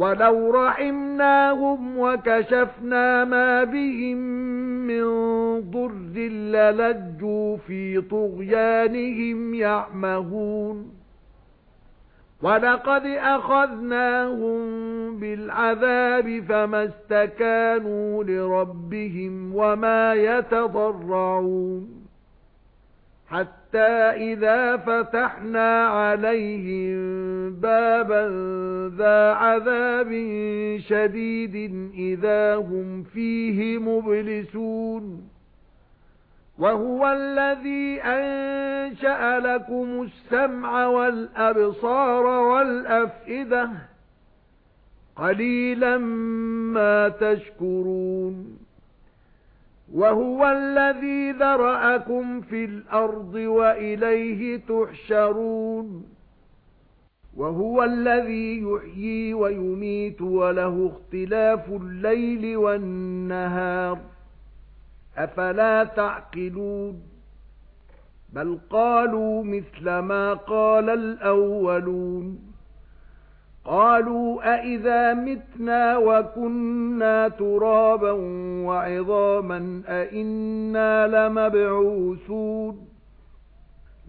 وَلَوْ رَحِمْنَاهُمْ وَكَشَفْنَا مَا بِهِمْ مِنْ ضُرٍّ لَّلَجُّوا فِي طُغْيَانِهِمْ يَعْمَهُونَ وَلَقَدْ أَخَذْنَاهُمْ بِالْعَذَابِ فَمَا اسْتَكَانُوا لِرَبِّهِمْ وَمَا يَتَضَرَّعُونَ حَتَّى إِذَا فَتَحْنَا عَلَيْهِمْ بَابًا ذَا عَذَابٍ شَدِيدٍ إِذَا هُمْ فِيهِ مُبْلِسُونَ. وَهُوَ الَّذِي أَنشَأَ لَكُمُ السَّمْعَ وَالْأَبْصَارَ وَالْأَفْئِدَةَ قَلِيلًا مَا تَشْكُرُونَ. وَهُوَ الَّذِي ذَرَأَكُمْ فِي الْأَرْضِ وَإِلَيْهِ تُحْشَرُونَ. وَهُوَ الَّذِي يُحْيِي وَيُمِيتُ وَلَهُ اخْتِلَافُ اللَّيْلِ وَالنَّهَارِ. أَفَلَا تَعْقِلُونَ؟ بَلْ قَالُوا مِثْلَ مَا قَالَ الْأَوَّلُونَ. قالوا أَإِذَا مِتْنَا وَكُنَّا تُرَابًا وَعِظَامًا أَإِنَّا لَمَبْعُوثُونَ.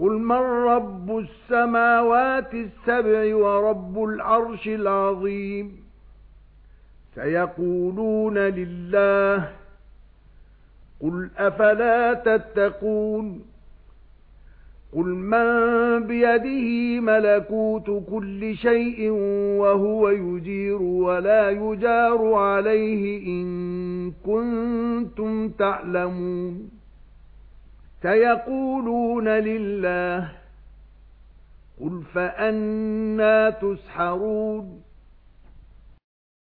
قُلْ مَن رَّبُّ السَّمَاوَاتِ السَّبْعِ وَرَبُّ الْعَرْشِ الْعَظِيمِ سَيَقُولُونَ لِلَّهِ قُلْ أَفَلَا تَتَّقُونَ قُلْ مَن بِيَدِهِ مَلَكُوتُ كُلِّ شَيْءٍ وَهُوَ يُجِيرُ وَلَا يُجَارُ عَلَيْهِ إِن كُنتُمْ تَعْلَمُونَ سَيَقُولُونَ لِلَّهِ قُلْ فَأَنَّى تُسْحَرُونَ